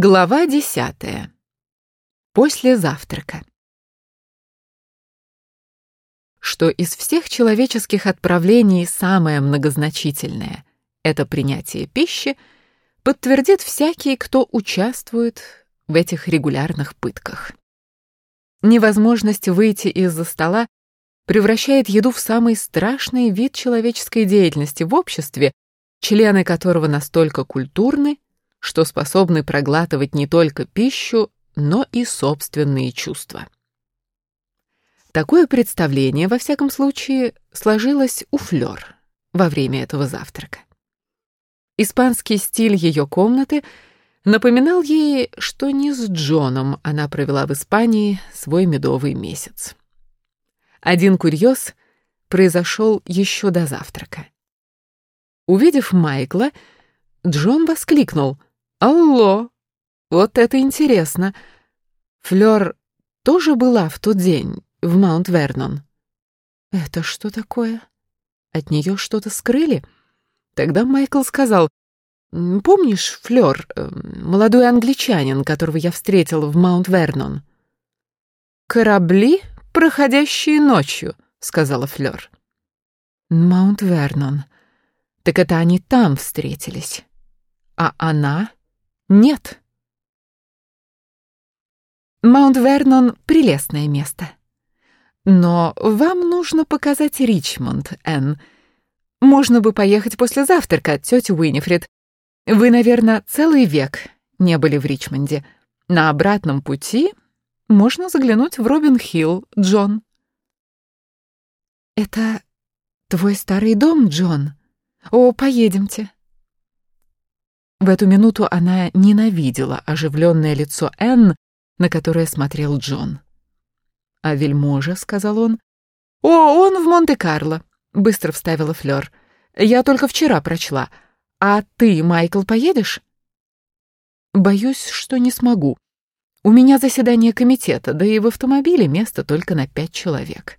Глава десятая. После завтрака. Что из всех человеческих отправлений самое многозначительное — это принятие пищи, подтвердит всякий, кто участвует в этих регулярных пытках. Невозможность выйти из-за стола превращает еду в самый страшный вид человеческой деятельности в обществе, члены которого настолько культурны, что способны проглатывать не только пищу, но и собственные чувства. Такое представление, во всяком случае, сложилось у Флёр во время этого завтрака. Испанский стиль ее комнаты напоминал ей, что не с Джоном она провела в Испании свой медовый месяц. Один курьез произошел еще до завтрака. Увидев Майкла, Джон воскликнул — Алло, вот это интересно. Флёр тоже была в тот день в Маунт-Вернон? Это что такое? От нее что-то скрыли? Тогда Майкл сказал, «Помнишь, Флёр, э, молодой англичанин, которого я встретил в Маунт-Вернон?» «Корабли, проходящие ночью», — сказала Флёр. «Маунт-Вернон. Так это они там встретились. А она нет. Маунт-Вернон — прелестное место. Но вам нужно показать Ричмонд, Энн. Можно бы поехать после завтрака от тети Уинифрид. Вы, наверное, целый век не были в Ричмонде. На обратном пути можно заглянуть в Робин-Хилл, Джон. Это твой старый дом, Джон? О, поедемте. В эту минуту она ненавидела оживленное лицо Энн, на которое смотрел Джон. «А вельможа», — сказал он. «О, он в Монте-Карло», — быстро вставила Флёр. «Я только вчера прочла. А ты, Майкл, поедешь?» «Боюсь, что не смогу. У меня заседание комитета, да и в автомобиле место только на пять человек».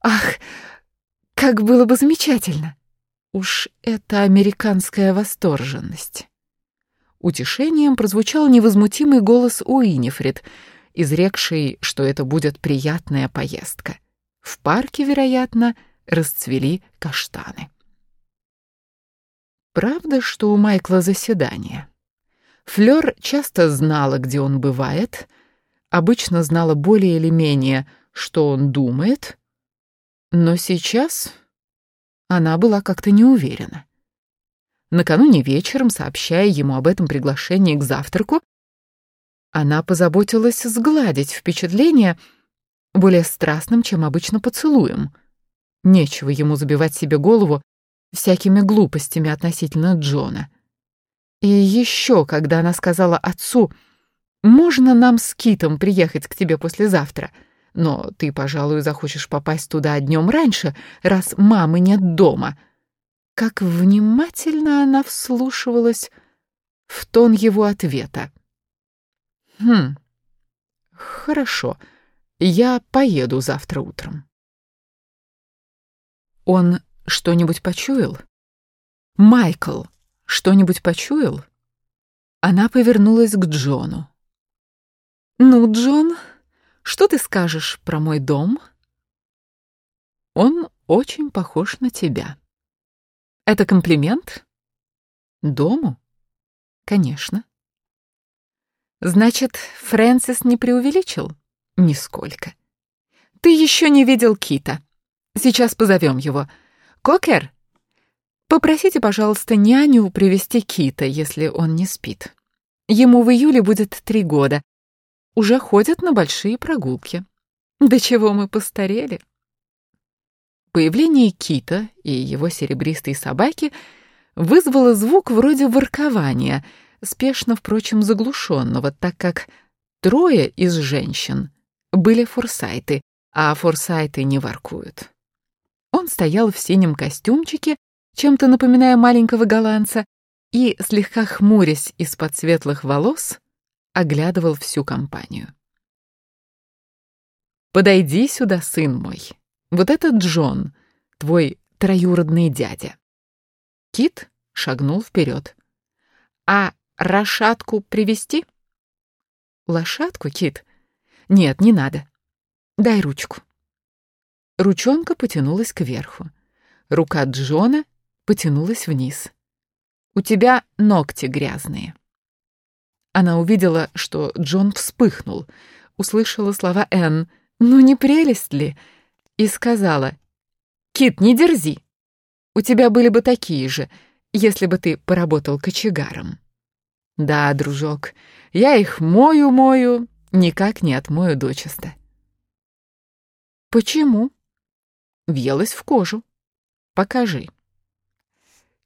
«Ах, как было бы замечательно!» Уж это американская восторженность. Утешением прозвучал невозмутимый голос Уинифрид, изрекший, что это будет приятная поездка. В парке, вероятно, расцвели каштаны. Правда, что у Майкла заседание. Флёр часто знала, где он бывает, обычно знала более или менее, что он думает, но сейчас она была как-то не уверена. Накануне вечером, сообщая ему об этом приглашении к завтраку, она позаботилась сгладить впечатление более страстным, чем обычно поцелуем. Нечего ему забивать себе голову всякими глупостями относительно Джона. И еще, когда она сказала отцу, «Можно нам с Китом приехать к тебе послезавтра?» Но ты, пожалуй, захочешь попасть туда днем раньше, раз мамы нет дома. Как внимательно она вслушивалась в тон его ответа. Хм, хорошо, я поеду завтра утром. Он что-нибудь почуял? Майкл что-нибудь почуял? Она повернулась к Джону. «Ну, Джон, что ты скажешь про мой дом? Он очень похож на тебя. Это комплимент? Дому? Конечно. Значит, Фрэнсис не преувеличил? Нисколько. Ты еще не видел Кита. Сейчас позовем его. Кокер, попросите, пожалуйста, няню привести Кита, если он не спит. Ему в июле будет три года, уже ходят на большие прогулки. До чего мы постарели? Появление кита и его серебристой собаки вызвало звук вроде воркования, спешно, впрочем, заглушенного, так как трое из женщин были форсайты, а форсайты не воркуют. Он стоял в синем костюмчике, чем-то напоминая маленького голландца, и, слегка хмурясь из-под светлых волос, оглядывал всю компанию. «Подойди сюда, сын мой. Вот это Джон, твой троюродный дядя». Кит шагнул вперед. «А лошадку привести? Лошадку, Кит? Нет, не надо. Дай ручку. Ручонка потянулась кверху. Рука Джона потянулась вниз. У тебя ногти грязные. Она увидела, что Джон вспыхнул, услышала слова Энн «Ну не прелесть ли?» и сказала «Кит, не дерзи! У тебя были бы такие же, если бы ты поработал кочегаром». «Да, дружок, я их мою-мою, никак не отмою дочисто». «Почему?» «Въелась в кожу. Покажи».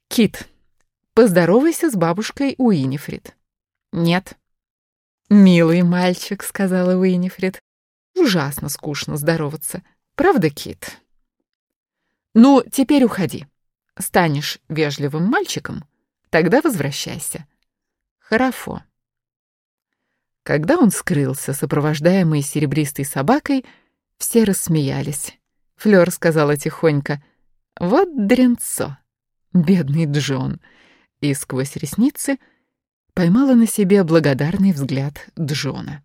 «Кит, поздоровайся с бабушкой Уинифрид». «Нет». «Милый мальчик», — сказала Уинифрид. «Ужасно скучно здороваться. Правда, Кит?» «Ну, теперь уходи. Станешь вежливым мальчиком, тогда возвращайся». «Хорошо». Когда он скрылся, сопровождаемый серебристой собакой, все рассмеялись. Флёр сказала тихонько, «Вот дренцо, бедный Джон», и сквозь ресницы поймала на себе благодарный взгляд Джона.